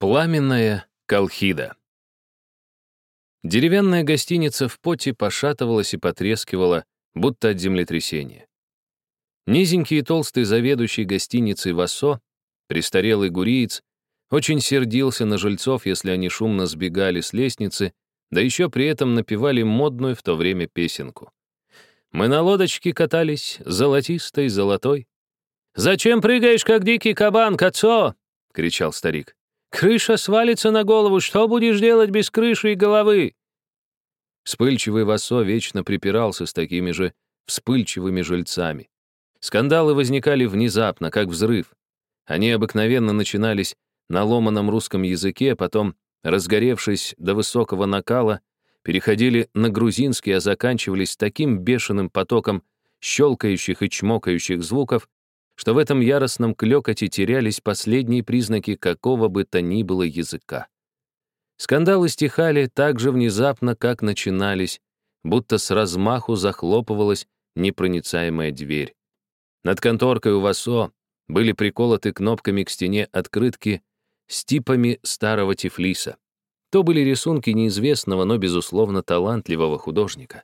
Пламенная колхида. Деревянная гостиница в поте пошатывалась и потрескивала, будто от землетрясения. Низенький и толстый заведующий гостиницей Вассо, престарелый гуриец, очень сердился на жильцов, если они шумно сбегали с лестницы, да еще при этом напевали модную в то время песенку. Мы на лодочке катались, золотистой, золотой. «Зачем прыгаешь, как дикий кабан, Кацо?» — кричал старик. Крыша свалится на голову, что будешь делать без крыши и головы?» Вспыльчивый Васо вечно припирался с такими же вспыльчивыми жильцами. Скандалы возникали внезапно, как взрыв. Они обыкновенно начинались на ломаном русском языке, потом, разгоревшись до высокого накала, переходили на грузинский, а заканчивались таким бешеным потоком щелкающих и чмокающих звуков, что в этом яростном клёкоте терялись последние признаки какого бы то ни было языка. Скандалы стихали так же внезапно, как начинались, будто с размаху захлопывалась непроницаемая дверь. Над конторкой у Васо были приколоты кнопками к стене открытки с типами старого Тифлиса. То были рисунки неизвестного, но, безусловно, талантливого художника.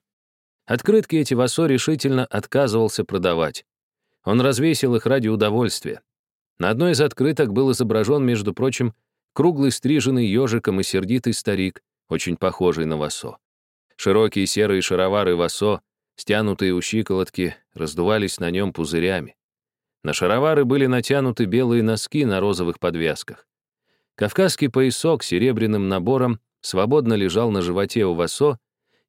Открытки эти Васо решительно отказывался продавать. Он развесил их ради удовольствия. На одной из открыток был изображен, между прочим, круглый стриженный ежиком и сердитый старик, очень похожий на Васо. Широкие серые шаровары Васо, стянутые у щиколотки, раздувались на нем пузырями. На шаровары были натянуты белые носки на розовых подвязках. Кавказский поясок серебряным набором свободно лежал на животе у Васо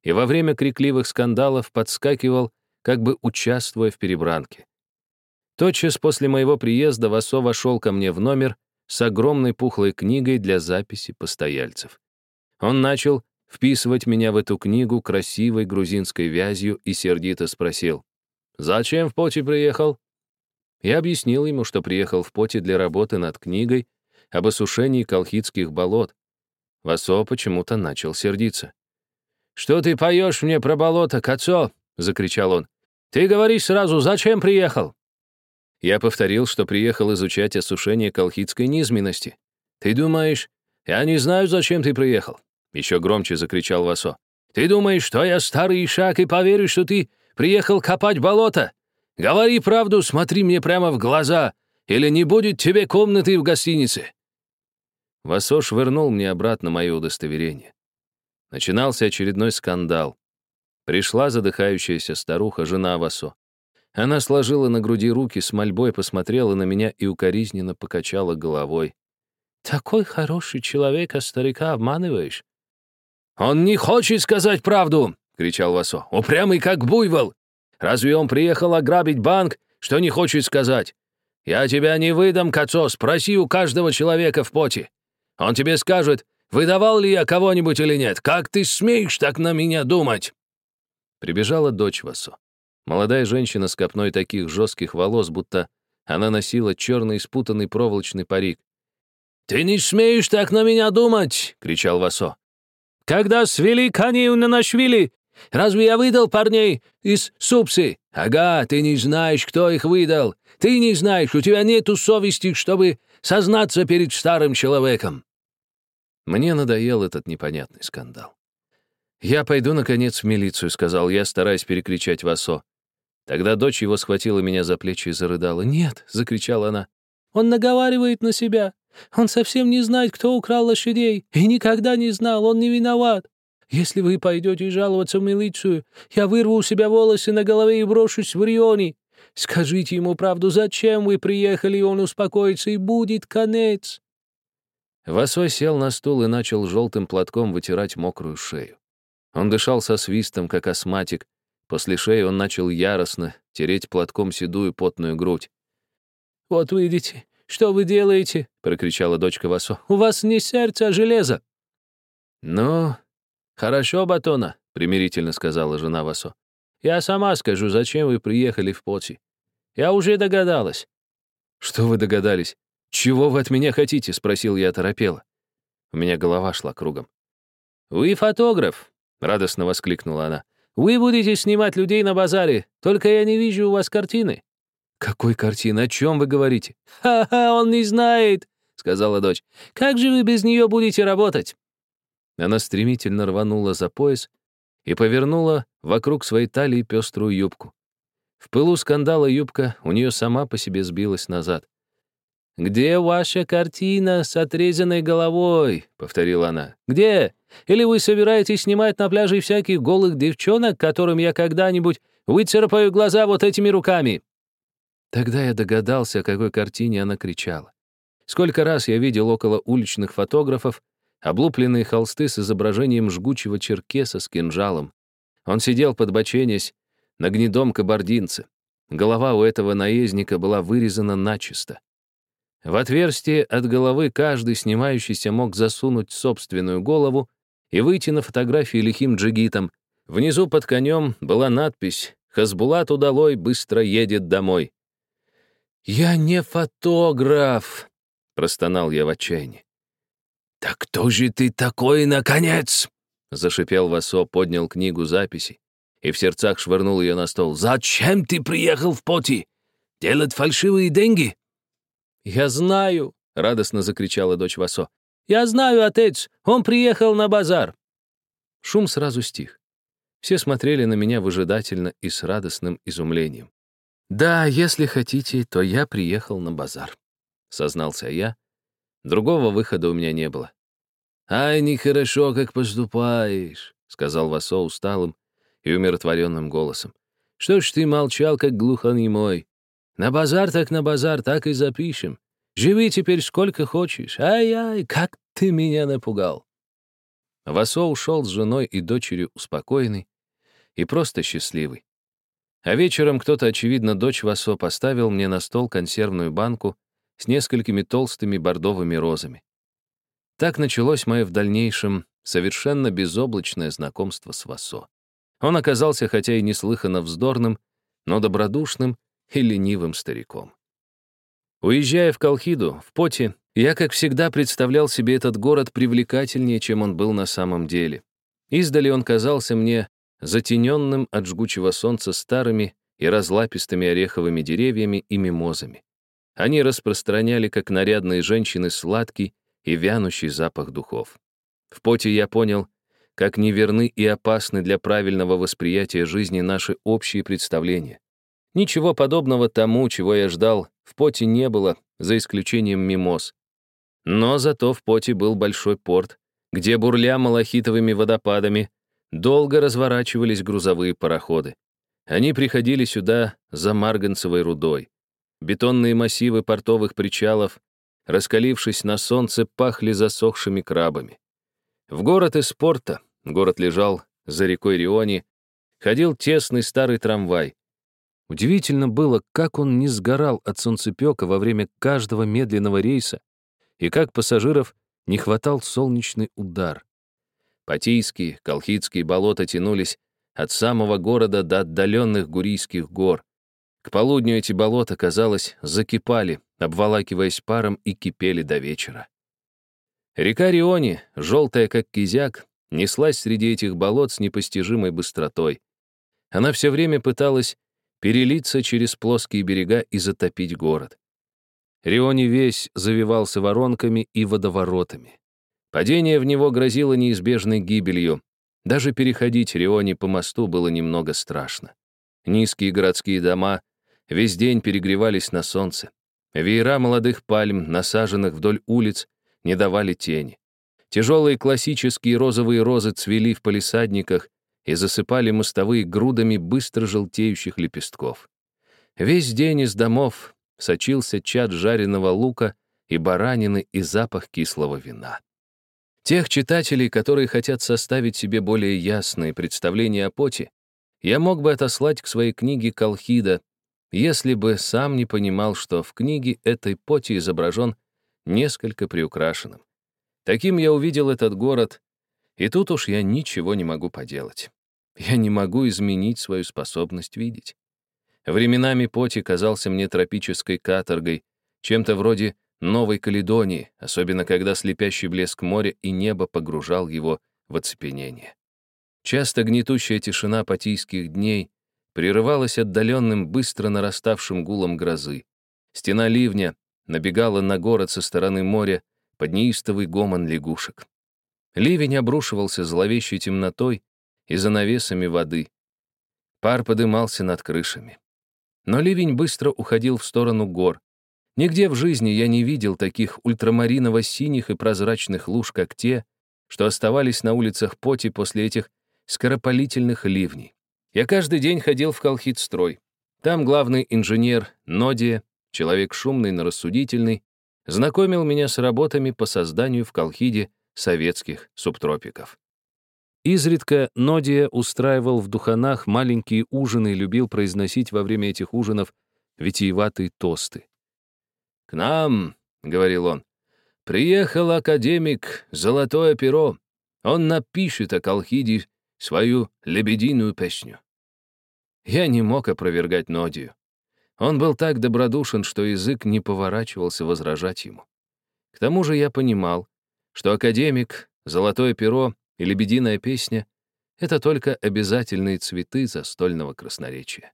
и во время крикливых скандалов подскакивал, как бы участвуя в перебранке. Тотчас после моего приезда Васо вошел ко мне в номер с огромной пухлой книгой для записи постояльцев. Он начал вписывать меня в эту книгу красивой грузинской вязью и сердито спросил, «Зачем в поте приехал?» Я объяснил ему, что приехал в поте для работы над книгой об осушении колхидских болот. Васо почему-то начал сердиться. «Что ты поешь мне про болото, Кацо?» — закричал он. «Ты говори сразу, зачем приехал?» Я повторил, что приехал изучать осушение колхидской низменности. «Ты думаешь, я не знаю, зачем ты приехал?» Еще громче закричал Васо. «Ты думаешь, что я старый ишак и поверю, что ты приехал копать болото? Говори правду, смотри мне прямо в глаза, или не будет тебе комнаты в гостинице». Васо швырнул мне обратно мое удостоверение. Начинался очередной скандал. Пришла задыхающаяся старуха, жена Васо. Она сложила на груди руки, с мольбой посмотрела на меня и укоризненно покачала головой. «Такой хороший человек, а старика обманываешь?» «Он не хочет сказать правду!» — кричал Васо. «Упрямый, как буйвол! Разве он приехал ограбить банк, что не хочет сказать? Я тебя не выдам, Кацо, спроси у каждого человека в поте. Он тебе скажет, выдавал ли я кого-нибудь или нет. Как ты смеешь так на меня думать?» Прибежала дочь Васо. Молодая женщина с копной таких жестких волос, будто она носила черный спутанный проволочный парик. «Ты не смеешь так на меня думать!» — кричал Васо. «Когда свели коней на Нашвили, разве я выдал парней из Супсы? Ага, ты не знаешь, кто их выдал. Ты не знаешь, у тебя нету совести, чтобы сознаться перед старым человеком». Мне надоел этот непонятный скандал. «Я пойду, наконец, в милицию», — сказал я, стараясь перекричать Васо. Тогда дочь его схватила меня за плечи и зарыдала. «Нет!» — закричала она. «Он наговаривает на себя. Он совсем не знает, кто украл лошадей. И никогда не знал, он не виноват. Если вы пойдете жаловаться в милицию, я вырву у себя волосы на голове и брошусь в Рионе. Скажите ему правду, зачем вы приехали, и он успокоится, и будет конец». Васой сел на стул и начал желтым платком вытирать мокрую шею. Он дышал со свистом, как астматик, После шеи он начал яростно тереть платком седую потную грудь. «Вот видите, что вы делаете?» — прокричала дочка Васо. «У вас не сердце, а железо». «Ну, хорошо, Батона», — примирительно сказала жена Васо. «Я сама скажу, зачем вы приехали в Поти. Я уже догадалась». «Что вы догадались? Чего вы от меня хотите?» — спросил я торопела. У меня голова шла кругом. «Вы фотограф», — радостно воскликнула она. Вы будете снимать людей на базаре, только я не вижу у вас картины». «Какой картины? О чем вы говорите?» «Ха-ха, он не знает», — сказала дочь. «Как же вы без нее будете работать?» Она стремительно рванула за пояс и повернула вокруг своей талии пеструю юбку. В пылу скандала юбка у нее сама по себе сбилась назад. «Где ваша картина с отрезанной головой?» — повторила она. «Где? Или вы собираетесь снимать на пляже всяких голых девчонок, которым я когда-нибудь выцарапаю глаза вот этими руками?» Тогда я догадался, о какой картине она кричала. Сколько раз я видел около уличных фотографов облупленные холсты с изображением жгучего черкеса с кинжалом. Он сидел, подбоченясь, на гнедом кабардинце. Голова у этого наездника была вырезана начисто. В отверстие от головы каждый снимающийся мог засунуть собственную голову и выйти на фотографии лихим джигитом. Внизу под конем была надпись «Хасбулат удалой быстро едет домой». «Я не фотограф», — простонал я в отчаянии. «Так кто же ты такой, наконец?» Зашипел Васо, поднял книгу записей и в сердцах швырнул ее на стол. «Зачем ты приехал в поти? Делать фальшивые деньги?» «Я знаю!» — радостно закричала дочь Васо. «Я знаю, отец! Он приехал на базар!» Шум сразу стих. Все смотрели на меня выжидательно и с радостным изумлением. «Да, если хотите, то я приехал на базар», — сознался я, Другого выхода у меня не было. «Ай, нехорошо, как поступаешь», — сказал Васо усталым и умиротворенным голосом. «Что ж ты молчал, как глухонемой? На базар так на базар, так и запишем. Живи теперь сколько хочешь. Ай-ай, как ты меня напугал!» Васо ушел с женой и дочерью успокоенный и просто счастливый. А вечером кто-то, очевидно, дочь Васо, поставил мне на стол консервную банку с несколькими толстыми бордовыми розами. Так началось мое в дальнейшем совершенно безоблачное знакомство с Васо. Он оказался хотя и неслыханно вздорным, но добродушным и ленивым стариком. Уезжая в Колхиду, в Поте, я, как всегда, представлял себе этот город привлекательнее, чем он был на самом деле. Издали он казался мне затененным от жгучего солнца старыми и разлапистыми ореховыми деревьями и мимозами. Они распространяли, как нарядные женщины, сладкий и вянущий запах духов. В поте я понял, как неверны и опасны для правильного восприятия жизни наши общие представления. Ничего подобного тому, чего я ждал, в поте не было, за исключением мимоз. Но зато в поте был большой порт, где, бурля малахитовыми водопадами, долго разворачивались грузовые пароходы. Они приходили сюда за марганцевой рудой. Бетонные массивы портовых причалов, раскалившись на солнце, пахли засохшими крабами. В город из порта, город лежал за рекой Риони, ходил тесный старый трамвай. Удивительно было, как он не сгорал от солнцепека во время каждого медленного рейса и как пассажиров не хватал солнечный удар. Патийские, колхидские болота тянулись от самого города до отдаленных Гурийских гор. К полудню эти болота, казалось, закипали, обволакиваясь паром и кипели до вечера. Река Риони, желтая как кизяк, неслась среди этих болот с непостижимой быстротой. Она все время пыталась перелиться через плоские берега и затопить город. Риони весь завивался воронками и водоворотами. Падение в него грозило неизбежной гибелью. Даже переходить Риони по мосту было немного страшно. Низкие городские дома весь день перегревались на солнце. Веера молодых пальм, насаженных вдоль улиц, не давали тени. Тяжелые классические розовые розы цвели в палисадниках и засыпали мостовые грудами быстро желтеющих лепестков. Весь день из домов сочился чад жареного лука и баранины и запах кислого вина. Тех читателей, которые хотят составить себе более ясные представления о поте, я мог бы отослать к своей книге «Колхида», если бы сам не понимал, что в книге этой поти изображен несколько приукрашенным. Таким я увидел этот город, и тут уж я ничего не могу поделать. Я не могу изменить свою способность видеть. Временами поти казался мне тропической каторгой, чем-то вроде Новой Каледонии, особенно когда слепящий блеск моря и неба погружал его в оцепенение. Часто гнетущая тишина патийских дней прерывалась отдаленным, быстро нараставшим гулом грозы. Стена ливня набегала на город со стороны моря под неистовый гомон лягушек. Ливень обрушивался зловещей темнотой и занавесами воды. Пар подымался над крышами. Но ливень быстро уходил в сторону гор. Нигде в жизни я не видел таких ультрамариново-синих и прозрачных луж, как те, что оставались на улицах Поти после этих скоропалительных ливней. Я каждый день ходил в Колхидстрой. Там главный инженер Нодия, человек шумный, но рассудительный, знакомил меня с работами по созданию в Колхиде советских субтропиков. Изредка Нодия устраивал в Духанах маленькие ужины и любил произносить во время этих ужинов витиеватые тосты. «К нам», — говорил он, — «приехал академик Золотое перо. Он напишет о Колхиде свою лебединую песню». Я не мог опровергать Нодию. Он был так добродушен, что язык не поворачивался возражать ему. К тому же я понимал, что академик, золотое перо и лебединая песня — это только обязательные цветы застольного красноречия.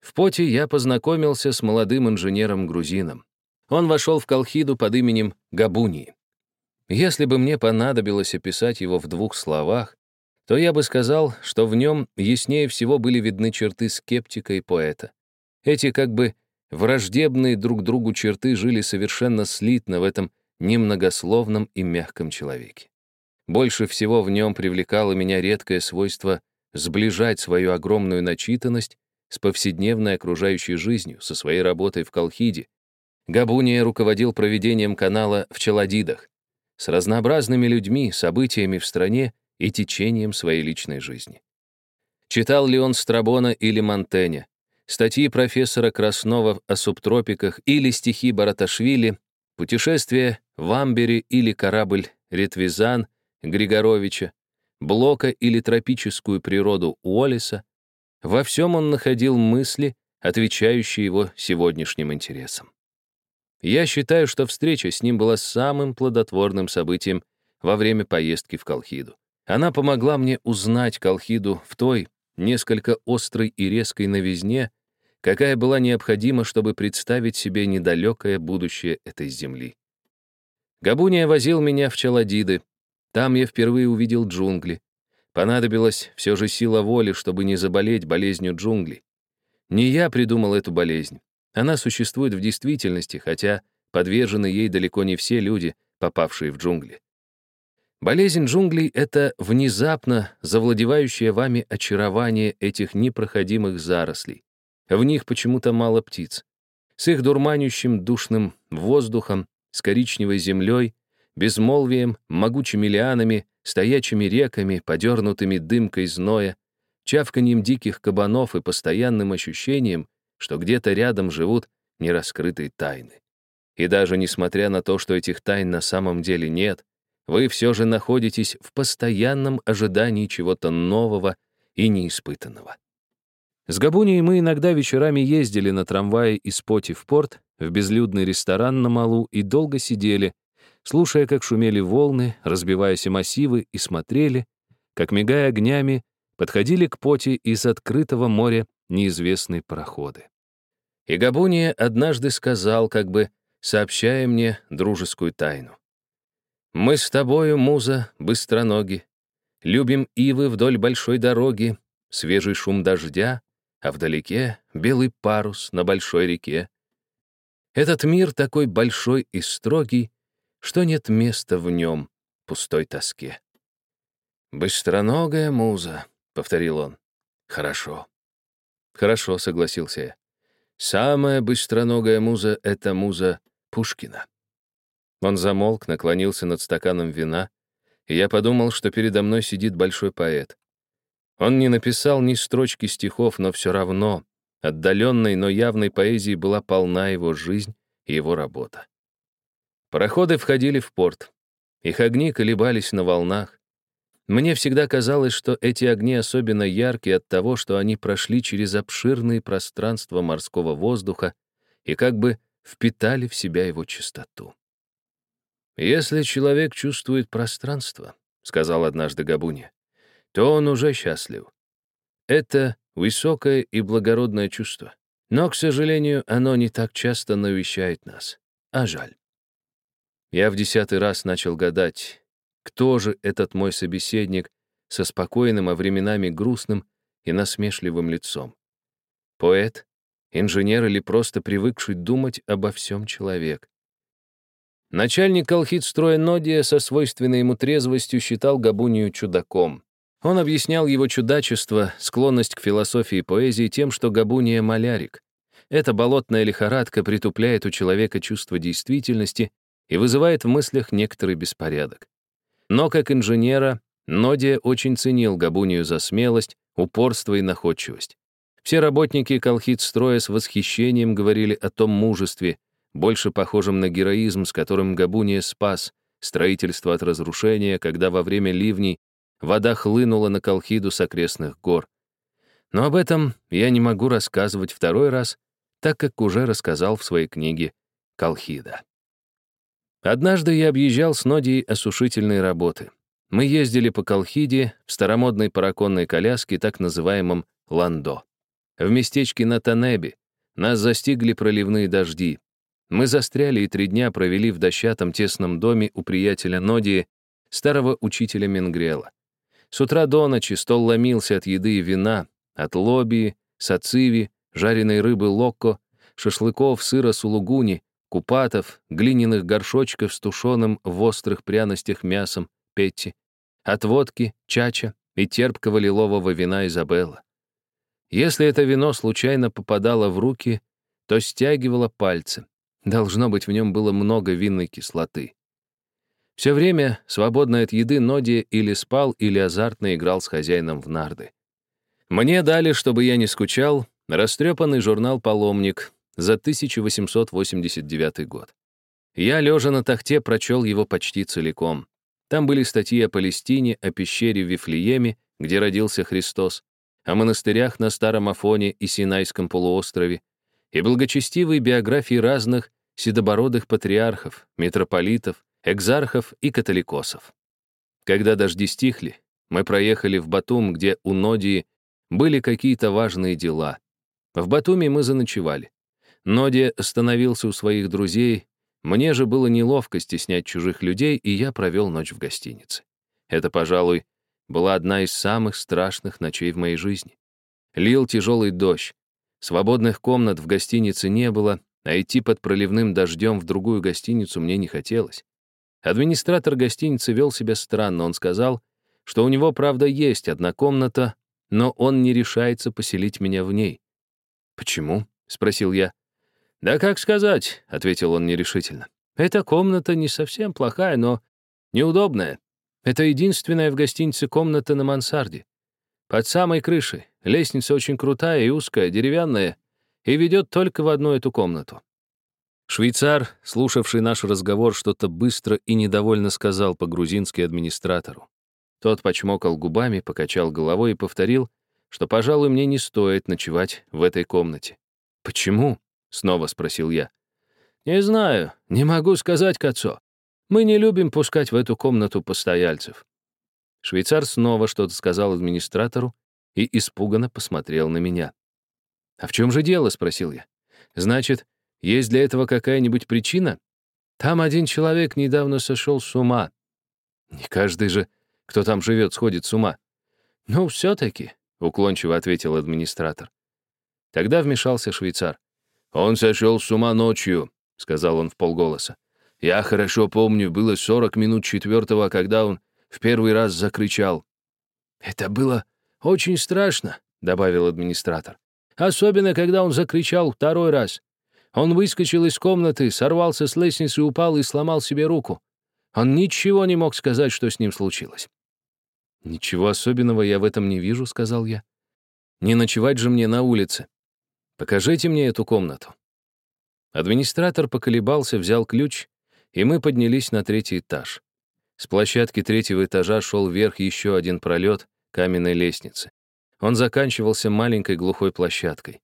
В поте я познакомился с молодым инженером-грузином. Он вошел в Колхиду под именем Габуни. Если бы мне понадобилось описать его в двух словах, то я бы сказал, что в нем яснее всего были видны черты скептика и поэта. Эти как бы враждебные друг другу черты жили совершенно слитно в этом немногословном и мягком человеке. Больше всего в нем привлекало меня редкое свойство сближать свою огромную начитанность с повседневной окружающей жизнью, со своей работой в Колхиде. Габуния руководил проведением канала в Челадидах, с разнообразными людьми, событиями в стране и течением своей личной жизни. Читал ли он Страбона или Монтэня, статьи профессора Краснова о субтропиках или стихи Бараташвили, путешествие в Амбере или корабль Ретвизан Григоровича, Блока или тропическую природу Уоллеса, во всем он находил мысли, отвечающие его сегодняшним интересам. Я считаю, что встреча с ним была самым плодотворным событием во время поездки в Колхиду. Она помогла мне узнать Колхиду в той, несколько острой и резкой новизне, какая была необходима, чтобы представить себе недалекое будущее этой земли. Габуния возил меня в Челадиды. Там я впервые увидел джунгли. Понадобилась все же сила воли, чтобы не заболеть болезнью джунглей. Не я придумал эту болезнь. Она существует в действительности, хотя подвержены ей далеко не все люди, попавшие в джунгли. Болезнь джунглей — это внезапно завладевающее вами очарование этих непроходимых зарослей. В них почему-то мало птиц. С их дурманящим душным воздухом, с коричневой землей, безмолвием, могучими лианами, стоячими реками, подернутыми дымкой зноя, чавканьем диких кабанов и постоянным ощущением, что где-то рядом живут нераскрытые тайны. И даже несмотря на то, что этих тайн на самом деле нет, вы все же находитесь в постоянном ожидании чего-то нового и неиспытанного. С Габунией мы иногда вечерами ездили на трамвае из Поти в порт, в безлюдный ресторан на Малу и долго сидели, слушая, как шумели волны, разбиваясь массивы, и смотрели, как, мигая огнями, подходили к Поти из открытого моря неизвестные пароходы. И Габуния однажды сказал, как бы сообщая мне дружескую тайну. Мы с тобою, муза, быстроноги, Любим ивы вдоль большой дороги, Свежий шум дождя, а вдалеке Белый парус на большой реке. Этот мир такой большой и строгий, Что нет места в нем пустой тоске. «Быстроногая муза», — повторил он. «Хорошо». «Хорошо», — согласился я. «Самая быстроногая муза — это муза Пушкина». Он замолк, наклонился над стаканом вина, и я подумал, что передо мной сидит большой поэт. Он не написал ни строчки стихов, но все равно отдаленной, но явной поэзии была полна его жизнь и его работа. Пароходы входили в порт. Их огни колебались на волнах. Мне всегда казалось, что эти огни особенно яркие от того, что они прошли через обширные пространства морского воздуха и как бы впитали в себя его чистоту. «Если человек чувствует пространство», — сказал однажды Габуни, то он уже счастлив. Это высокое и благородное чувство. Но, к сожалению, оно не так часто навещает нас. А жаль. Я в десятый раз начал гадать, кто же этот мой собеседник со спокойным, а временами грустным и насмешливым лицом. Поэт, инженер или просто привыкший думать обо всем человек. Начальник колхидстроя Нодия со свойственной ему трезвостью считал Габунию чудаком. Он объяснял его чудачество, склонность к философии и поэзии тем, что Габуния — малярик. Эта болотная лихорадка притупляет у человека чувство действительности и вызывает в мыслях некоторый беспорядок. Но как инженера Нодия очень ценил Габунию за смелость, упорство и находчивость. Все работники колхидстроя с восхищением говорили о том мужестве, больше похожем на героизм, с которым Габуния спас строительство от разрушения, когда во время ливней вода хлынула на Колхиду с окрестных гор. Но об этом я не могу рассказывать второй раз, так как уже рассказал в своей книге «Колхида». Однажды я объезжал с Нодией осушительные работы. Мы ездили по Колхиде в старомодной параконной коляске, так называемом «Ландо». В местечке на Танебе нас застигли проливные дожди. Мы застряли и три дня провели в дощатом тесном доме у приятеля Нодии, старого учителя Менгрела. С утра до ночи стол ломился от еды и вина, от лобии, сациви, жареной рыбы локко, шашлыков, сыра сулугуни, купатов, глиняных горшочков с тушеным в острых пряностях мясом, петти, от водки, чача и терпкого лилового вина Изабелла. Если это вино случайно попадало в руки, то стягивало пальцы. Должно быть, в нем было много винной кислоты. Все время, свободное от еды, Ноди или спал, или азартно играл с хозяином в нарды. Мне дали, чтобы я не скучал, растрепанный журнал «Паломник» за 1889 год. Я, лежа на тахте, прочел его почти целиком. Там были статьи о Палестине, о пещере в Вифлееме, где родился Христос, о монастырях на Старом Афоне и Синайском полуострове, и благочестивые биографии разных седобородых патриархов, митрополитов, экзархов и католикосов. Когда дожди стихли, мы проехали в Батум, где у Нодии были какие-то важные дела. В Батуме мы заночевали. Нодия остановился у своих друзей, мне же было неловко стеснять чужих людей, и я провел ночь в гостинице. Это, пожалуй, была одна из самых страшных ночей в моей жизни. Лил тяжелый дождь. Свободных комнат в гостинице не было, а идти под проливным дождем в другую гостиницу мне не хотелось. Администратор гостиницы вел себя странно. Он сказал, что у него, правда, есть одна комната, но он не решается поселить меня в ней. «Почему?» — спросил я. «Да как сказать», — ответил он нерешительно. «Эта комната не совсем плохая, но неудобная. Это единственная в гостинице комната на мансарде. Под самой крышей. Лестница очень крутая и узкая, деревянная, и ведет только в одну эту комнату». Швейцар, слушавший наш разговор, что-то быстро и недовольно сказал по-грузински администратору. Тот почмокал губами, покачал головой и повторил, что, пожалуй, мне не стоит ночевать в этой комнате. «Почему?» Снова спросил я. «Не знаю, не могу сказать, Кацо. Мы не любим пускать в эту комнату постояльцев». Швейцар снова что-то сказал администратору и испуганно посмотрел на меня. «А в чем же дело?» — спросил я. «Значит, есть для этого какая-нибудь причина? Там один человек недавно сошел с ума. Не каждый же, кто там живет, сходит с ума. Ну, все-таки», — уклончиво ответил администратор. Тогда вмешался швейцар. «Он сошел с ума ночью», — сказал он в полголоса. «Я хорошо помню, было сорок минут четвертого, когда он в первый раз закричал». «Это было очень страшно», — добавил администратор. «Особенно, когда он закричал второй раз. Он выскочил из комнаты, сорвался с лестницы, упал и сломал себе руку. Он ничего не мог сказать, что с ним случилось». «Ничего особенного я в этом не вижу», — сказал я. «Не ночевать же мне на улице. Покажите мне эту комнату». Администратор поколебался, взял ключ, и мы поднялись на третий этаж. С площадки третьего этажа шел вверх еще один пролет каменной лестницы. Он заканчивался маленькой глухой площадкой.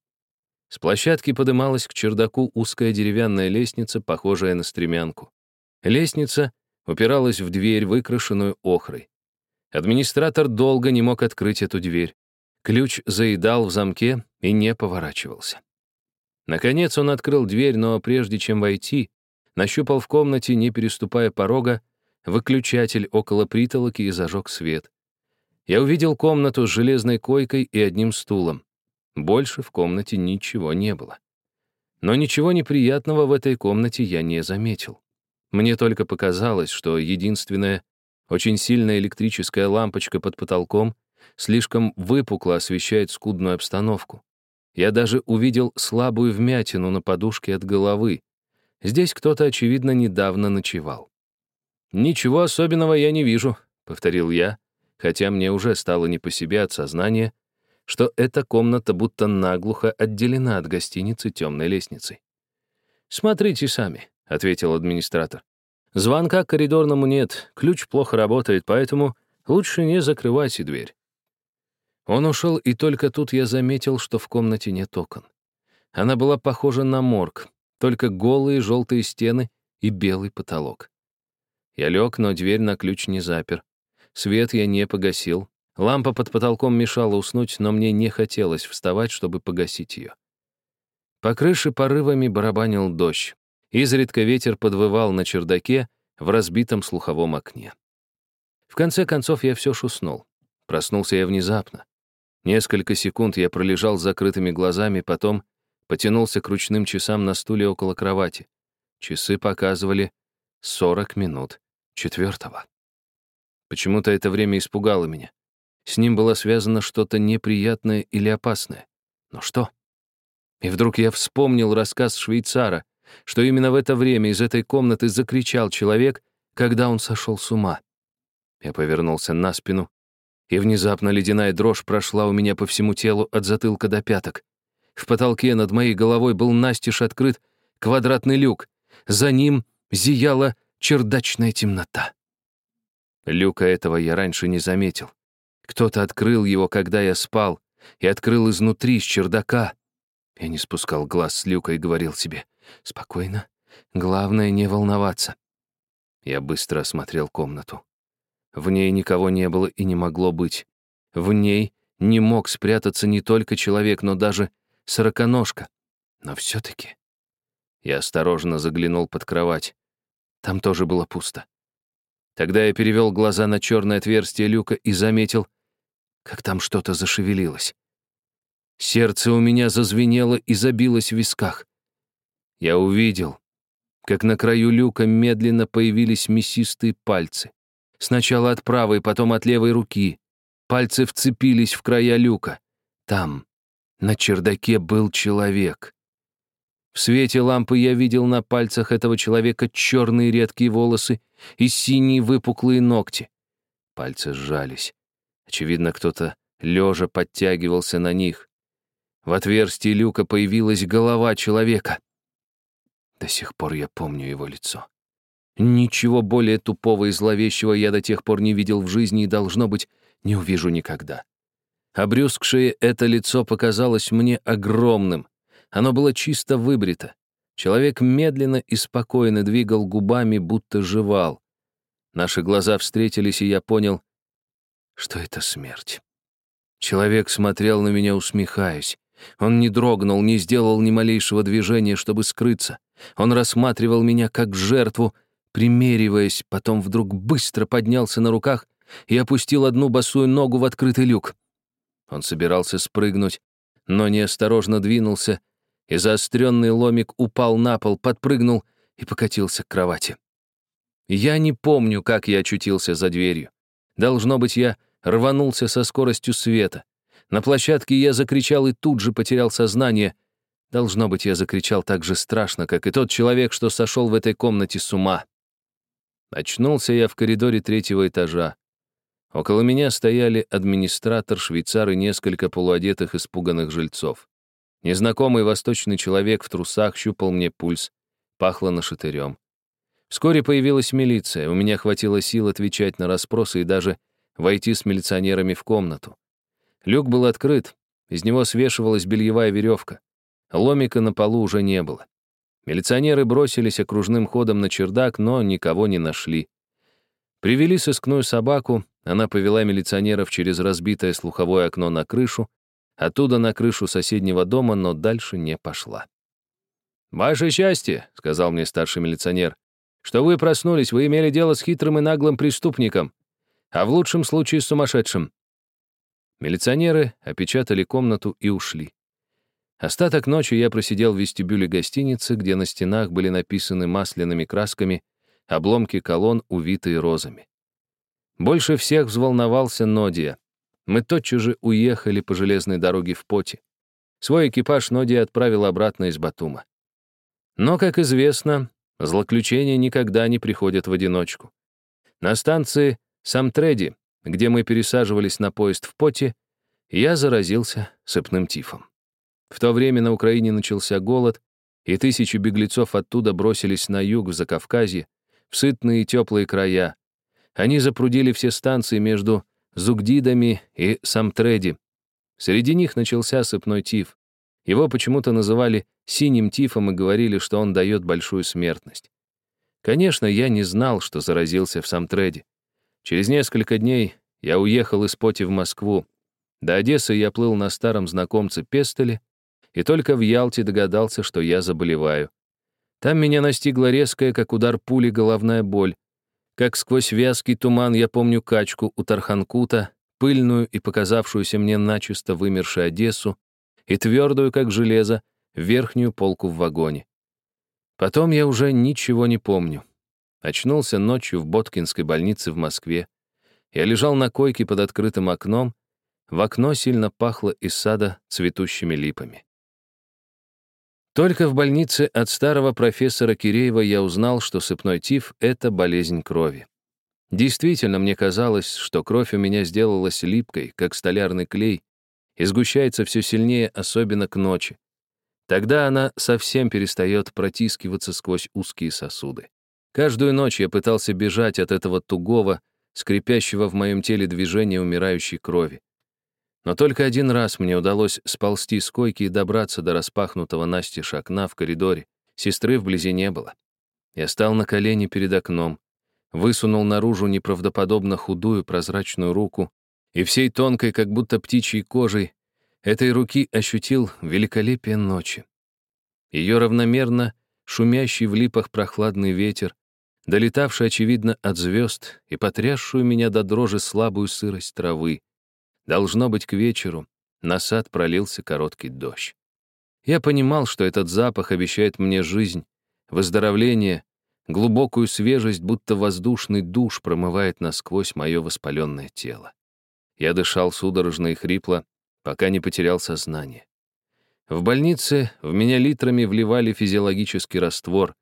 С площадки подымалась к чердаку узкая деревянная лестница, похожая на стремянку. Лестница упиралась в дверь, выкрашенную охрой. Администратор долго не мог открыть эту дверь. Ключ заедал в замке и не поворачивался. Наконец он открыл дверь, но прежде чем войти, нащупал в комнате, не переступая порога, выключатель около притолоки и зажег свет. Я увидел комнату с железной койкой и одним стулом. Больше в комнате ничего не было. Но ничего неприятного в этой комнате я не заметил. Мне только показалось, что единственная очень сильная электрическая лампочка под потолком слишком выпукло освещает скудную обстановку. Я даже увидел слабую вмятину на подушке от головы. Здесь кто-то, очевидно, недавно ночевал. «Ничего особенного я не вижу», — повторил я, хотя мне уже стало не по себе от сознания, что эта комната будто наглухо отделена от гостиницы темной лестницей. «Смотрите сами», — ответил администратор. «Звонка к коридорному нет, ключ плохо работает, поэтому лучше не закрывайте дверь». Он ушел, и только тут я заметил, что в комнате нет окон. Она была похожа на морг, только голые желтые стены и белый потолок. Я лег, но дверь на ключ не запер. Свет я не погасил. Лампа под потолком мешала уснуть, но мне не хотелось вставать, чтобы погасить ее. По крыше порывами барабанил дождь. Изредка ветер подвывал на чердаке в разбитом слуховом окне. В конце концов я все ж уснул. Проснулся я внезапно. Несколько секунд я пролежал с закрытыми глазами, потом потянулся к ручным часам на стуле около кровати. Часы показывали 40 минут четвертого. Почему-то это время испугало меня. С ним было связано что-то неприятное или опасное. Но что? И вдруг я вспомнил рассказ швейцара, что именно в это время из этой комнаты закричал человек, когда он сошел с ума. Я повернулся на спину и внезапно ледяная дрожь прошла у меня по всему телу от затылка до пяток. В потолке над моей головой был настежь открыт квадратный люк. За ним зияла чердачная темнота. Люка этого я раньше не заметил. Кто-то открыл его, когда я спал, и открыл изнутри, с чердака. Я не спускал глаз с люка и говорил себе, «Спокойно, главное не волноваться». Я быстро осмотрел комнату. В ней никого не было и не могло быть. В ней не мог спрятаться не только человек, но даже сороконожка. Но все-таки... Я осторожно заглянул под кровать. Там тоже было пусто. Тогда я перевел глаза на черное отверстие люка и заметил, как там что-то зашевелилось. Сердце у меня зазвенело и забилось в висках. Я увидел, как на краю люка медленно появились мясистые пальцы. Сначала от правой, потом от левой руки. Пальцы вцепились в края люка. Там, на чердаке, был человек. В свете лампы я видел на пальцах этого человека черные редкие волосы и синие выпуклые ногти. Пальцы сжались. Очевидно, кто-то лежа подтягивался на них. В отверстии люка появилась голова человека. До сих пор я помню его лицо. Ничего более тупого и зловещего я до тех пор не видел в жизни и, должно быть, не увижу никогда. Обрюзгшее это лицо показалось мне огромным. Оно было чисто выбрито. Человек медленно и спокойно двигал губами, будто жевал. Наши глаза встретились, и я понял, что это смерть. Человек смотрел на меня, усмехаясь. Он не дрогнул, не сделал ни малейшего движения, чтобы скрыться. Он рассматривал меня как жертву, примериваясь, потом вдруг быстро поднялся на руках и опустил одну босую ногу в открытый люк. Он собирался спрыгнуть, но неосторожно двинулся, и заостренный ломик упал на пол, подпрыгнул и покатился к кровати. Я не помню, как я очутился за дверью. Должно быть, я рванулся со скоростью света. На площадке я закричал и тут же потерял сознание. Должно быть, я закричал так же страшно, как и тот человек, что сошел в этой комнате с ума. Очнулся я в коридоре третьего этажа. Около меня стояли администратор, швейцар и несколько полуодетых испуганных жильцов. Незнакомый восточный человек в трусах щупал мне пульс, пахло нашатырем. Вскоре появилась милиция, у меня хватило сил отвечать на расспросы и даже войти с милиционерами в комнату. Люк был открыт, из него свешивалась бельевая веревка. Ломика на полу уже не было. Милиционеры бросились окружным ходом на чердак, но никого не нашли. Привели сыскную собаку, она повела милиционеров через разбитое слуховое окно на крышу, оттуда на крышу соседнего дома, но дальше не пошла. «Ваше счастье», — сказал мне старший милиционер, «что вы проснулись, вы имели дело с хитрым и наглым преступником, а в лучшем случае с сумасшедшим». Милиционеры опечатали комнату и ушли. Остаток ночи я просидел в вестибюле гостиницы, где на стенах были написаны масляными красками обломки колонн, увитые розами. Больше всех взволновался Нодия. Мы тотчас же уехали по железной дороге в Поте. Свой экипаж Нодия отправил обратно из Батума. Но, как известно, злоключения никогда не приходят в одиночку. На станции Самтреди, где мы пересаживались на поезд в Поте, я заразился сыпным тифом. В то время на Украине начался голод, и тысячи беглецов оттуда бросились на юг в Закавказье, в сытные и теплые края. Они запрудили все станции между Зугдидами и Самтреди. Среди них начался сыпной тиф. Его почему-то называли синим тифом и говорили, что он дает большую смертность. Конечно, я не знал, что заразился в Самтреде. Через несколько дней я уехал из Поти в Москву. До Одессы я плыл на старом знакомце Пестеле, и только в Ялте догадался, что я заболеваю. Там меня настигла резкая, как удар пули, головная боль. Как сквозь вязкий туман я помню качку у Тарханкута, пыльную и показавшуюся мне начисто вымершей Одессу, и твердую, как железо, верхнюю полку в вагоне. Потом я уже ничего не помню. Очнулся ночью в Боткинской больнице в Москве. Я лежал на койке под открытым окном. В окно сильно пахло из сада цветущими липами. Только в больнице от старого профессора Киреева я узнал, что сыпной тиф — это болезнь крови. Действительно, мне казалось, что кровь у меня сделалась липкой, как столярный клей, и сгущается все сильнее, особенно к ночи. Тогда она совсем перестает протискиваться сквозь узкие сосуды. Каждую ночь я пытался бежать от этого тугого, скрипящего в моем теле движения умирающей крови. Но только один раз мне удалось сползти с койки и добраться до распахнутого настежь окна в коридоре. Сестры вблизи не было. Я стал на колени перед окном, высунул наружу неправдоподобно худую прозрачную руку и всей тонкой, как будто птичьей кожей, этой руки ощутил великолепие ночи. Ее равномерно шумящий в липах прохладный ветер, долетавший, очевидно, от звезд и потрясшую меня до дрожи слабую сырость травы, Должно быть, к вечеру на сад пролился короткий дождь. Я понимал, что этот запах обещает мне жизнь, выздоровление, глубокую свежесть, будто воздушный душ промывает насквозь мое воспаленное тело. Я дышал судорожно и хрипло, пока не потерял сознание. В больнице в меня литрами вливали физиологический раствор,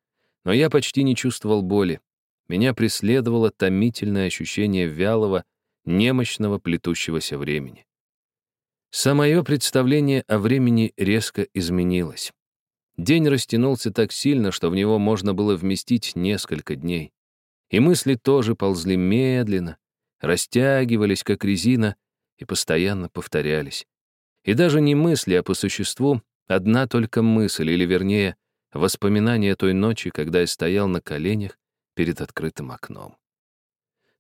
но я почти не чувствовал боли. Меня преследовало томительное ощущение вялого, немощного плетущегося времени. Самое представление о времени резко изменилось. День растянулся так сильно, что в него можно было вместить несколько дней. И мысли тоже ползли медленно, растягивались, как резина, и постоянно повторялись. И даже не мысли, а по существу одна только мысль, или вернее, воспоминание той ночи, когда я стоял на коленях перед открытым окном.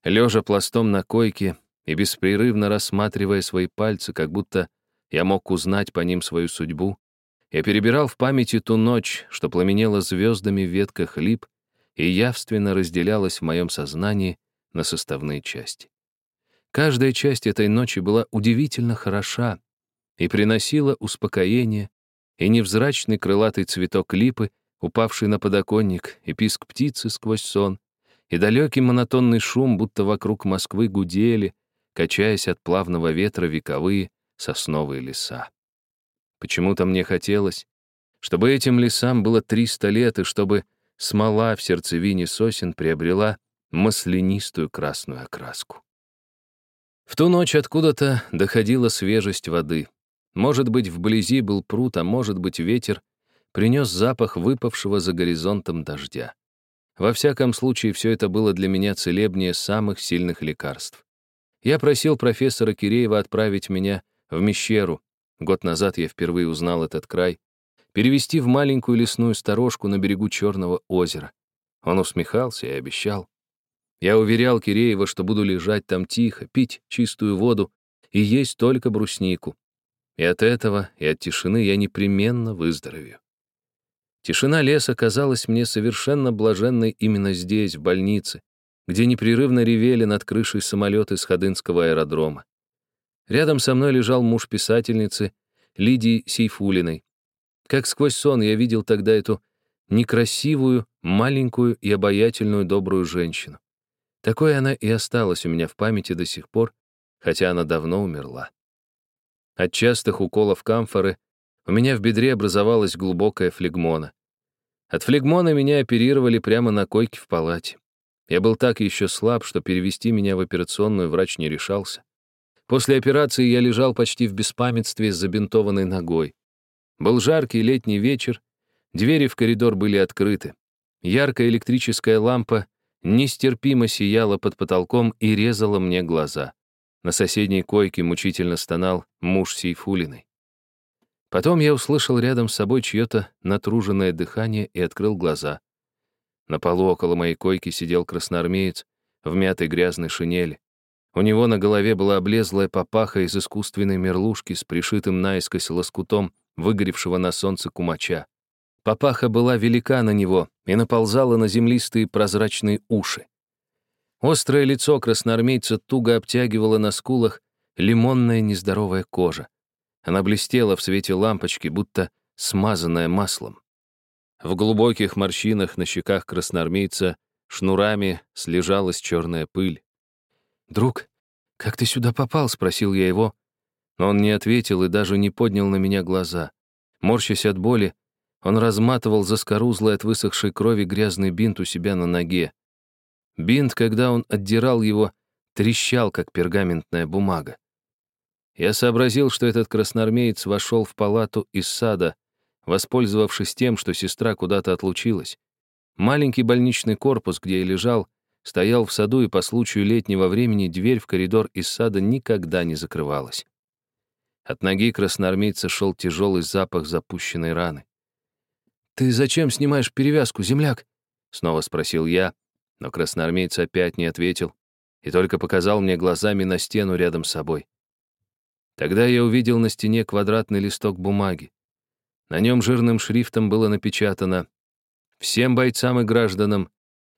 Лежа пластом на койке и беспрерывно рассматривая свои пальцы, как будто я мог узнать по ним свою судьбу, я перебирал в памяти ту ночь, что пламенела звездами в ветках лип и явственно разделялась в моем сознании на составные части. Каждая часть этой ночи была удивительно хороша и приносила успокоение, и невзрачный крылатый цветок липы, упавший на подоконник, и писк птицы сквозь сон, и далекий монотонный шум, будто вокруг Москвы гудели, качаясь от плавного ветра вековые сосновые леса. Почему-то мне хотелось, чтобы этим лесам было 300 лет, и чтобы смола в сердцевине сосен приобрела маслянистую красную окраску. В ту ночь откуда-то доходила свежесть воды. Может быть, вблизи был пруд, а может быть, ветер принес запах выпавшего за горизонтом дождя. Во всяком случае, все это было для меня целебнее самых сильных лекарств. Я просил профессора Киреева отправить меня в Мещеру. Год назад я впервые узнал этот край. Перевести в маленькую лесную сторожку на берегу Черного озера. Он усмехался и обещал. Я уверял Киреева, что буду лежать там тихо, пить чистую воду и есть только бруснику. И от этого, и от тишины я непременно выздоровею. Тишина леса казалась мне совершенно блаженной именно здесь, в больнице, где непрерывно ревели над крышей самолеты с Ходынского аэродрома. Рядом со мной лежал муж писательницы Лидии Сейфулиной. Как сквозь сон я видел тогда эту некрасивую, маленькую и обаятельную добрую женщину. Такой она и осталась у меня в памяти до сих пор, хотя она давно умерла. От частых уколов камфоры у меня в бедре образовалась глубокая флегмона. От флегмона меня оперировали прямо на койке в палате. Я был так еще слаб, что перевести меня в операционную врач не решался. После операции я лежал почти в беспамятстве с забинтованной ногой. Был жаркий летний вечер, двери в коридор были открыты. Яркая электрическая лампа нестерпимо сияла под потолком и резала мне глаза. На соседней койке мучительно стонал муж Сейфулиной. Потом я услышал рядом с собой чье-то натруженное дыхание и открыл глаза. На полу около моей койки сидел красноармеец в мятой грязной шинели. У него на голове была облезлая папаха из искусственной мерлушки с пришитым наискось лоскутом выгоревшего на солнце кумача. Папаха была велика на него и наползала на землистые прозрачные уши. Острое лицо красноармейца туго обтягивало на скулах лимонная нездоровая кожа. Она блестела в свете лампочки, будто смазанная маслом. В глубоких морщинах на щеках красноармейца шнурами слежалась черная пыль. «Друг, как ты сюда попал?» — спросил я его. Но он не ответил и даже не поднял на меня глаза. Морщась от боли, он разматывал заскорузлый от высохшей крови грязный бинт у себя на ноге. Бинт, когда он отдирал его, трещал, как пергаментная бумага. Я сообразил, что этот красноармеец вошел в палату из сада, воспользовавшись тем, что сестра куда-то отлучилась. Маленький больничный корпус, где я лежал, стоял в саду, и по случаю летнего времени дверь в коридор из сада никогда не закрывалась. От ноги красноармейца шел тяжелый запах запущенной раны. «Ты зачем снимаешь перевязку, земляк?» — снова спросил я, но красноармеец опять не ответил и только показал мне глазами на стену рядом с собой. Тогда я увидел на стене квадратный листок бумаги. На нем жирным шрифтом было напечатано «Всем бойцам и гражданам,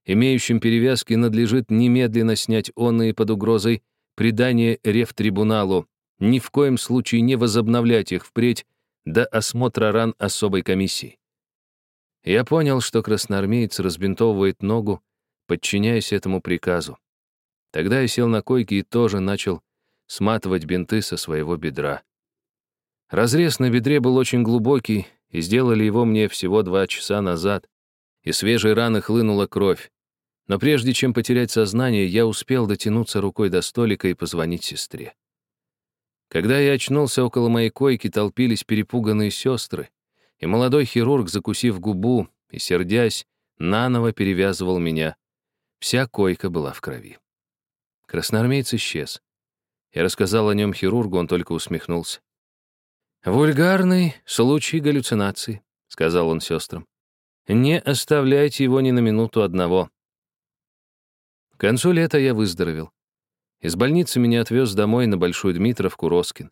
имеющим перевязки, надлежит немедленно снять онные под угрозой предания рефтрибуналу, ни в коем случае не возобновлять их впредь до осмотра ран особой комиссии». Я понял, что красноармеец разбинтовывает ногу, подчиняясь этому приказу. Тогда я сел на койке и тоже начал сматывать бинты со своего бедра. Разрез на бедре был очень глубокий, и сделали его мне всего два часа назад, и свежей раны хлынула кровь. Но прежде чем потерять сознание, я успел дотянуться рукой до столика и позвонить сестре. Когда я очнулся около моей койки, толпились перепуганные сестры, и молодой хирург, закусив губу и сердясь, наново перевязывал меня, Вся койка была в крови. Красноармеец исчез. Я рассказал о нем хирургу, он только усмехнулся. «Вульгарный случай галлюцинации», — сказал он сестрам. «Не оставляйте его ни на минуту одного». К концу лета я выздоровел. Из больницы меня отвез домой на Большую Дмитровку Роскин.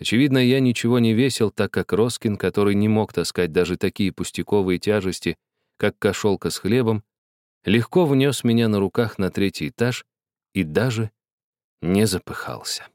Очевидно, я ничего не весил, так как Роскин, который не мог таскать даже такие пустяковые тяжести, как кошелка с хлебом, легко внес меня на руках на третий этаж и даже не запыхался.